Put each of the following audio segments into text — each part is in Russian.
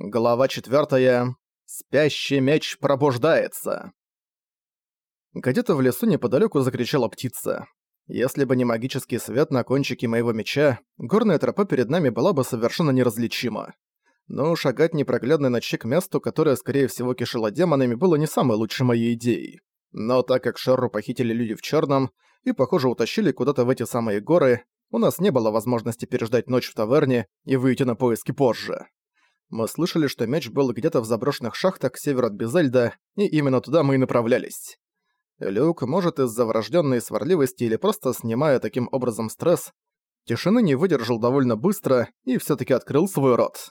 Глава 4. Спящий меч пробуждается. Где-то в лесу неподалеку закричала птица. Если бы не магический свет на кончике моего меча, горная тропа перед нами была бы совершенно неразличима. Но шагать непроглядной ночи к месту, которое, скорее всего, кишело демонами, было не самой лучшей моей идеей. Но так как Шерру похитили люди в черном и, похоже, утащили куда-то в эти самые горы, у нас не было возможности переждать ночь в таверне и выйти на поиски позже. Мы слышали, что меч был где-то в заброшенных шахтах к северу от Безельда, и именно туда мы и направлялись. Люк, может, из-за врожденной сварливости или просто снимая таким образом стресс, тишины не выдержал довольно быстро и все таки открыл свой рот.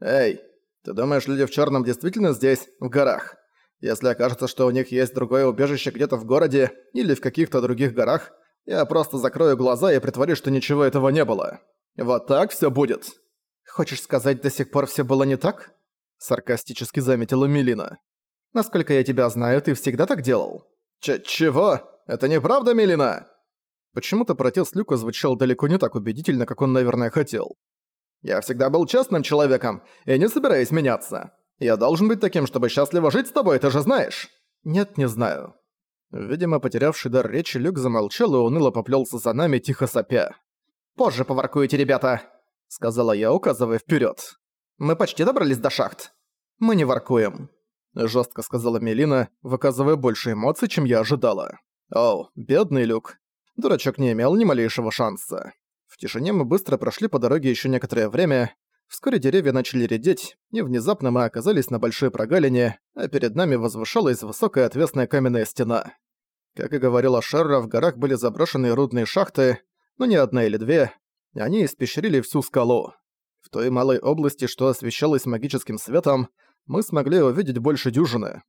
«Эй, ты думаешь, люди в черном действительно здесь, в горах? Если окажется, что у них есть другое убежище где-то в городе или в каких-то других горах, я просто закрою глаза и притворюсь, что ничего этого не было. Вот так все будет». «Хочешь сказать, до сих пор все было не так?» Саркастически заметила Мелина. «Насколько я тебя знаю, ты всегда так делал?» Ч «Чего? Это неправда, Мелина?» Почему-то протест Люка звучал далеко не так убедительно, как он, наверное, хотел. «Я всегда был честным человеком и не собираюсь меняться. Я должен быть таким, чтобы счастливо жить с тобой, ты же знаешь?» «Нет, не знаю». Видимо, потерявший дар речи, Люк замолчал и уныло поплёлся за нами, тихо сопя. «Позже поворкуете, ребята!» Сказала я, указывая вперед. «Мы почти добрались до шахт». «Мы не воркуем», — жестко сказала Мелина, выказывая больше эмоций, чем я ожидала. «Оу, бедный Люк. Дурачок не имел ни малейшего шанса». В тишине мы быстро прошли по дороге еще некоторое время. Вскоре деревья начали редеть, и внезапно мы оказались на большой прогалине, а перед нами возвышалась высокая отвесная каменная стена. Как и говорила Шерра, в горах были заброшенные рудные шахты, но не одна или две, они испещрили всю скалу. В той малой области, что освещалась магическим светом, мы смогли увидеть больше дюжины.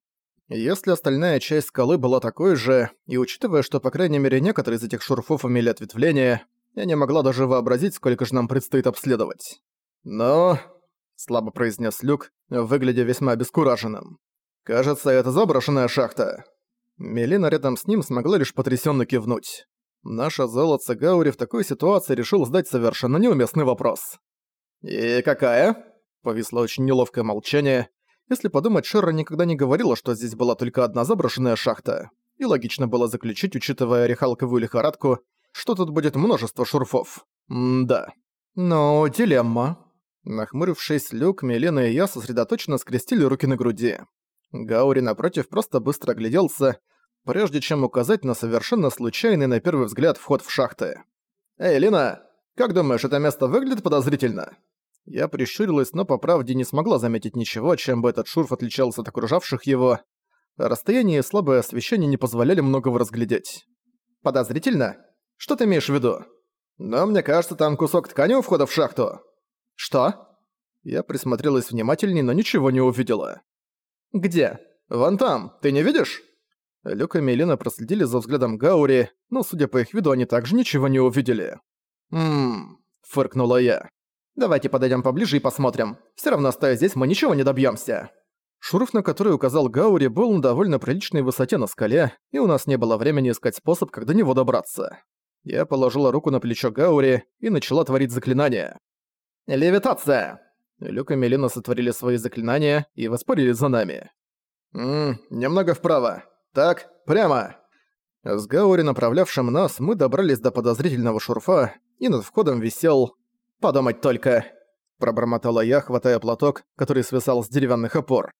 Если остальная часть скалы была такой же, и учитывая, что по крайней мере некоторые из этих шурфов имели ответвления, я не могла даже вообразить, сколько же нам предстоит обследовать. «Но...» — слабо произнес Люк, выглядя весьма обескураженным. «Кажется, это заброшенная шахта». Мелина рядом с ним смогла лишь потрясенно кивнуть. Наша золотце Гаури в такой ситуации решил задать совершенно неуместный вопрос. «И какая?» Повисло очень неловкое молчание. Если подумать, Шерра никогда не говорила, что здесь была только одна заброшенная шахта. И логично было заключить, учитывая орехалковую лихорадку, что тут будет множество шурфов. М-да. Но дилемма. Нахмурившись, Люк, Милена и я сосредоточенно скрестили руки на груди. Гаури, напротив, просто быстро огляделся, прежде чем указать на совершенно случайный на первый взгляд вход в шахты. «Эй, Лина, как думаешь, это место выглядит подозрительно?» Я прищурилась, но по правде не смогла заметить ничего, чем бы этот шурф отличался от окружавших его. Расстояние и слабое освещение не позволяли многого разглядеть. «Подозрительно? Что ты имеешь в виду?» «Но мне кажется, там кусок ткани у входа в шахту». «Что?» Я присмотрелась внимательней, но ничего не увидела. «Где? Вон там, ты не видишь?» Люк и Мелина проследили за взглядом Гаури, но, судя по их виду, они также ничего не увидели. «Ммм...» — фыркнула я. «Давайте подойдем поближе и посмотрим. Все равно, стоя здесь, мы ничего не добьемся. Шурф, на который указал Гаури, был на довольно приличной высоте на скале, и у нас не было времени искать способ, как до него добраться. Я положила руку на плечо Гаури и начала творить заклинание. «Левитация!» Люк и Мелина сотворили свои заклинания и воспарили за нами. «Ммм, немного вправо. Так, прямо!» С Гаури, направлявшим нас, мы добрались до подозрительного шурфа, и над входом висел... «Подумать только!» Пробормотала я, хватая платок, который свисал с деревянных опор.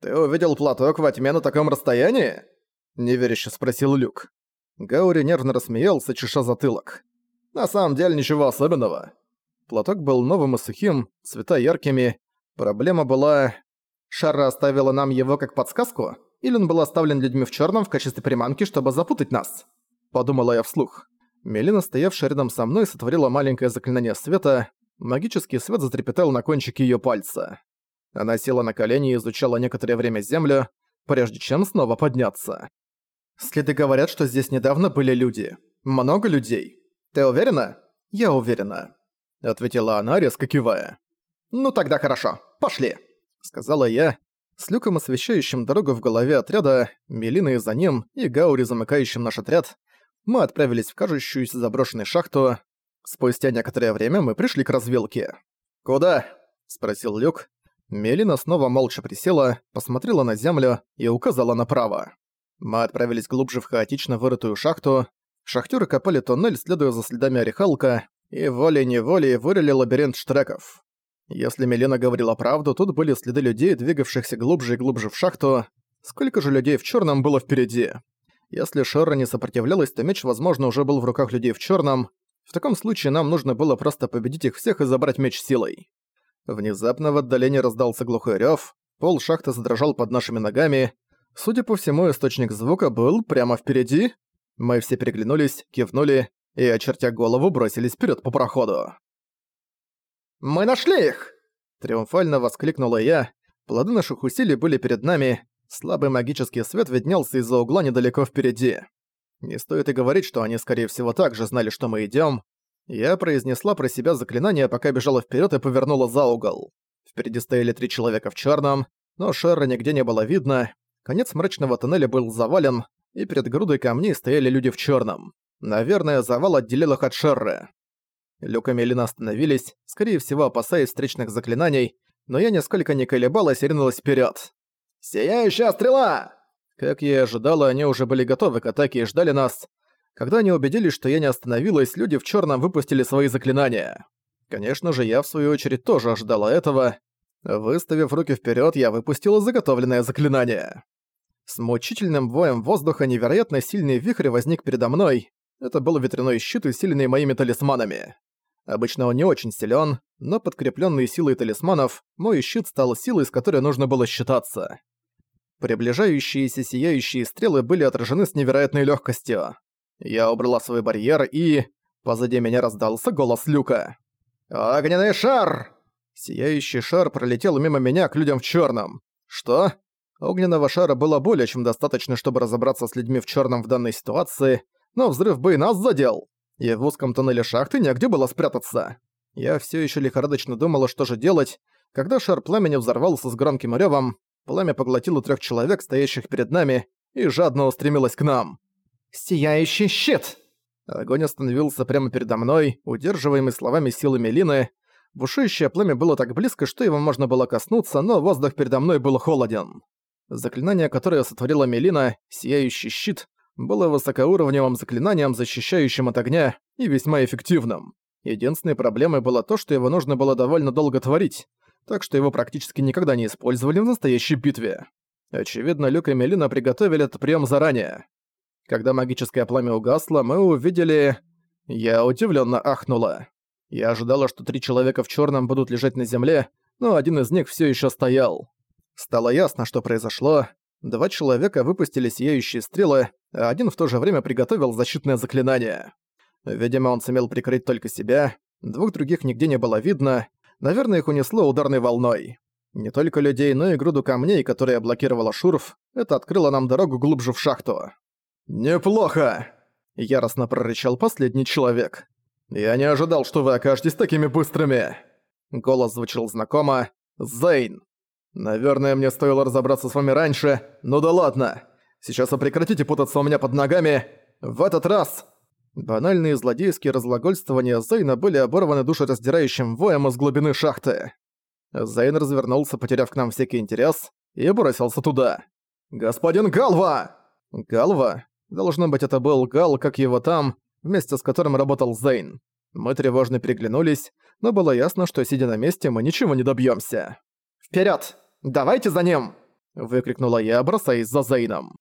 «Ты увидел платок во тьме на таком расстоянии?» Неверяще спросил Люк. Гаури нервно рассмеялся, чеша затылок. «На самом деле ничего особенного». Платок был новым и сухим, цвета яркими. Проблема была... Шара оставила нам его как подсказку? Или он был оставлен людьми в черном в качестве приманки, чтобы запутать нас?» Подумала я вслух. Мелина, стоявшая рядом со мной, сотворила маленькое заклинание света. Магический свет затрепетал на кончике ее пальца. Она села на колени и изучала некоторое время землю, прежде чем снова подняться. «Следы говорят, что здесь недавно были люди. Много людей. Ты уверена?» «Я уверена», — ответила она, резко кивая. «Ну тогда хорошо. Пошли», — сказала я, с люком, освещающим дорогу в голове отряда, Мелиной за ним и Гаури, замыкающим наш отряд, мы отправились в кажущуюся заброшенную шахту. Спустя некоторое время мы пришли к развилке. «Куда?» — спросил Люк. Мелина снова молча присела, посмотрела на землю и указала направо. Мы отправились глубже в хаотично вырытую шахту. Шахтёры копали тоннель, следуя за следами Орехалка, и волей-неволей вырыли лабиринт штреков. Если Мелина говорила правду, тут были следы людей, двигавшихся глубже и глубже в шахту. Сколько же людей в черном было впереди? Если Шерра не сопротивлялась, то меч, возможно, уже был в руках людей в черном. В таком случае нам нужно было просто победить их всех и забрать меч силой. Внезапно в отдалении раздался глухой рёв, пол шахты задрожал под нашими ногами. Судя по всему, источник звука был прямо впереди. Мы все переглянулись, кивнули и, очертя голову, бросились вперед по проходу. «Мы нашли их!» Триумфально воскликнула я. Плоды наших усилий были перед нами. Слабый магический свет виднелся из-за угла недалеко впереди. Не стоит и говорить, что они, скорее всего, также знали, что мы идем. Я произнесла про себя заклинание, пока бежала вперед и повернула за угол. Впереди стояли три человека в черном, но Шерра нигде не было видно. Конец мрачного тоннеля был завален, и перед грудой камней стояли люди в черном. Наверное, завал отделил их от Шерры. Люк и Мелина остановились, скорее всего, опасаясь встречных заклинаний, но я нисколько не колебалась и ринулась вперед. «Сияющая стрела!» Как я и ожидала, они уже были готовы к атаке и ждали нас. Когда они убедились, что я не остановилась, люди в черном выпустили свои заклинания. Конечно же, я в свою очередь тоже ожидала этого. Выставив руки вперед, я выпустила заготовленное заклинание. С мучительным воем воздуха невероятно сильный вихрь возник передо мной. Это был ветряной щит, усиленный моими талисманами. Обычно он не очень силен, но подкрепленный силой талисманов, мой щит стал силой, с которой нужно было считаться. Приближающиеся сияющие стрелы были отражены с невероятной легкостью. Я убрала свой барьер и... Позади меня раздался голос Люка. «Огненный шар!» Сияющий шар пролетел мимо меня к людям в черном. Что? Огненного шара было более чем достаточно, чтобы разобраться с людьми в черном в данной ситуации, но взрыв бы и нас задел и в узком тоннеле шахты негде было спрятаться. Я все еще лихорадочно думала, что же делать, когда шар пламени взорвался с громким ревом, пламя поглотило трех человек, стоящих перед нами, и жадно устремилось к нам. «Сияющий щит!» Огонь остановился прямо передо мной, удерживаемый словами силы Мелины. Бушующее пламя было так близко, что его можно было коснуться, но воздух передо мной был холоден. Заклинание, которое сотворила Мелина, «Сияющий щит», было высокоуровневым заклинанием, защищающим от огня, и весьма эффективным. Единственной проблемой было то, что его нужно было довольно долго творить, так что его практически никогда не использовали в настоящей битве. Очевидно, Люк и Мелина приготовили этот прием заранее. Когда магическое пламя угасло, мы увидели... Я удивленно ахнула. Я ожидала, что три человека в черном будут лежать на земле, но один из них все еще стоял. Стало ясно, что произошло. Два человека выпустили сияющие стрелы, один в то же время приготовил защитное заклинание. Видимо, он сумел прикрыть только себя, двух других нигде не было видно, наверное, их унесло ударной волной. Не только людей, но и груду камней, которые блокировала Шурф, это открыло нам дорогу глубже в шахту. «Неплохо!» – яростно прорычал последний человек. «Я не ожидал, что вы окажетесь такими быстрыми!» Голос звучал знакомо. «Зейн!» «Наверное, мне стоило разобраться с вами раньше, ну да ладно. Сейчас вы прекратите путаться у меня под ногами. В этот раз...» Банальные злодейские разглагольствования Зейна были оборваны душераздирающим воем из глубины шахты. Зейн развернулся, потеряв к нам всякий интерес, и бросился туда. «Господин Галва!» «Галва?» Должно быть, это был Гал, как его там, вместе с которым работал Зейн. Мы тревожно переглянулись, но было ясно, что сидя на месте, мы ничего не добьемся. «Вперед! Давайте за ним!» – выкрикнула я, бросаясь за Зейном.